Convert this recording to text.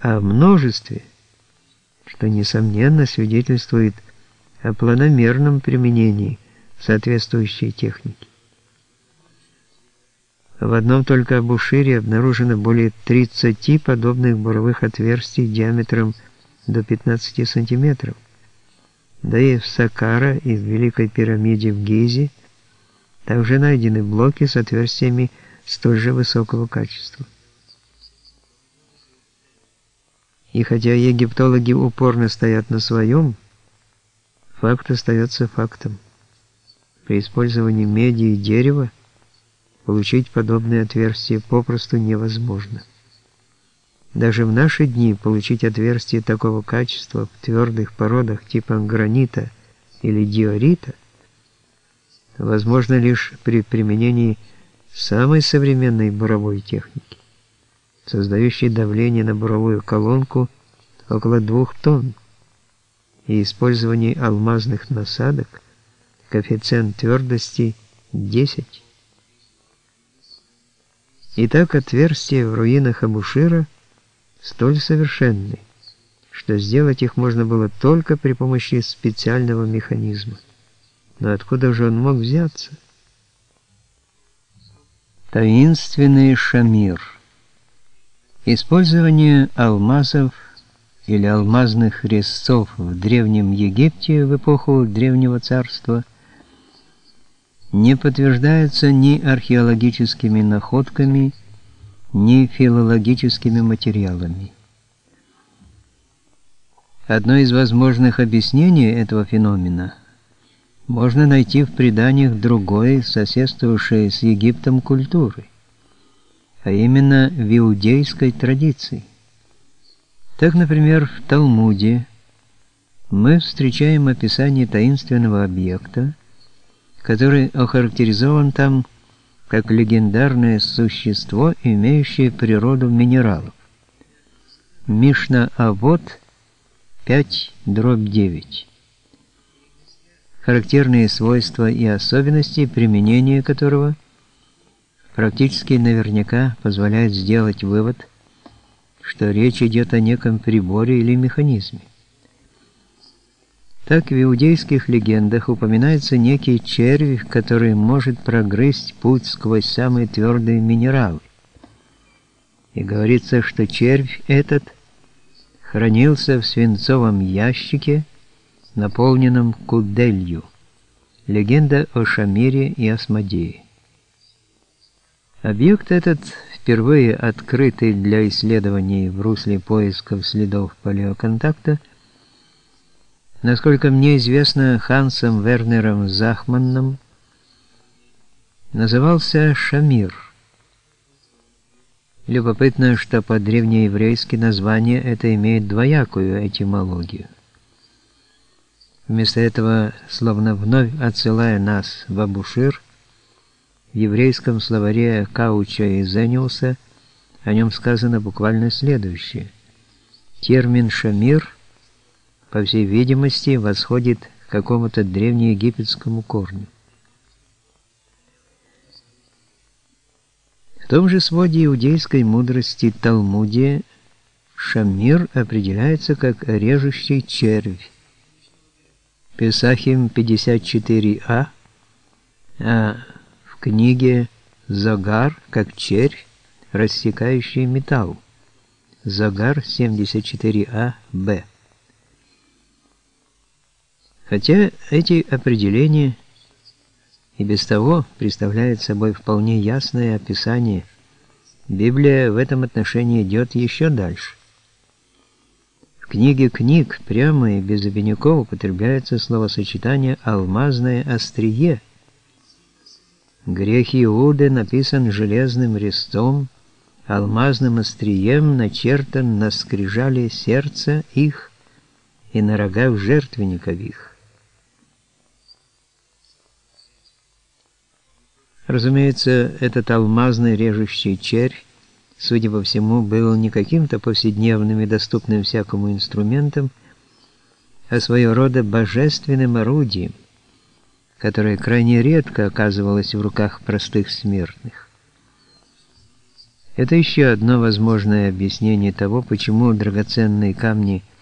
о множестве, что, несомненно, свидетельствует о планомерном применении соответствующей техники. В одном только Абушире обнаружено более 30 подобных буровых отверстий диаметром до 15 сантиметров. Да и в Сакара и в Великой пирамиде в Гизе также найдены блоки с отверстиями столь же высокого качества. И хотя египтологи упорно стоят на своем, факт остается фактом. При использовании меди и дерева получить подобные отверстия попросту невозможно. Даже в наши дни получить отверстие такого качества в твердых породах типа гранита или диорита возможно лишь при применении самой современной буровой техники, создающей давление на буровую колонку около двух тонн, и использовании алмазных насадок коэффициент твердости 10. Итак, отверстия в руинах Абушира столь совершенны, что сделать их можно было только при помощи специального механизма. Но откуда же он мог взяться? Таинственный шамир. Использование алмазов или алмазных резцов в Древнем Египте в эпоху Древнего Царства – не подтверждается ни археологическими находками, ни филологическими материалами. Одно из возможных объяснений этого феномена можно найти в преданиях другой, соседствовавшей с Египтом культуры, а именно в иудейской традиции. Так, например, в Талмуде мы встречаем описание таинственного объекта, который охарактеризован там как легендарное существо, имеющее природу минералов. Мишна Авод 5 дробь 9. Характерные свойства и особенности, применения которого практически наверняка позволяют сделать вывод, что речь идет о неком приборе или механизме. Так в иудейских легендах упоминается некий червь, который может прогрызть путь сквозь самые твердые минералы. И говорится, что червь этот хранился в свинцовом ящике, наполненном куделью. Легенда о Шамире и Асмодее. Объект этот, впервые открытый для исследований в русле поисков следов палеоконтакта, Насколько мне известно, Хансом Вернером Захманном назывался Шамир. Любопытно, что по-древнееврейски название это имеет двоякую этимологию. Вместо этого, словно вновь отсылая нас в Абушир, в еврейском словаре Кауча и Зениуса о нем сказано буквально следующее. Термин «шамир» по всей видимости, восходит к какому-то древнеегипетскому корню. В том же своде иудейской мудрости Талмуде Шамир определяется как режущий червь. Песахим 54а, а в книге Загар как червь, рассекающий металл. Загар 74а, б. Хотя эти определения и без того представляют собой вполне ясное описание, Библия в этом отношении идет еще дальше. В книге книг прямо и без обиняков употребляется словосочетание «алмазное острие». Грех Иуды написан железным резцом, алмазным острием начертан на скрижале сердца их и на рогах жертвенников их. Разумеется, этот алмазный режущий червь, судя по всему, был не каким-то повседневным и доступным всякому инструментом, а своего рода божественным орудием, которое крайне редко оказывалось в руках простых смертных. Это еще одно возможное объяснение того, почему драгоценные камни –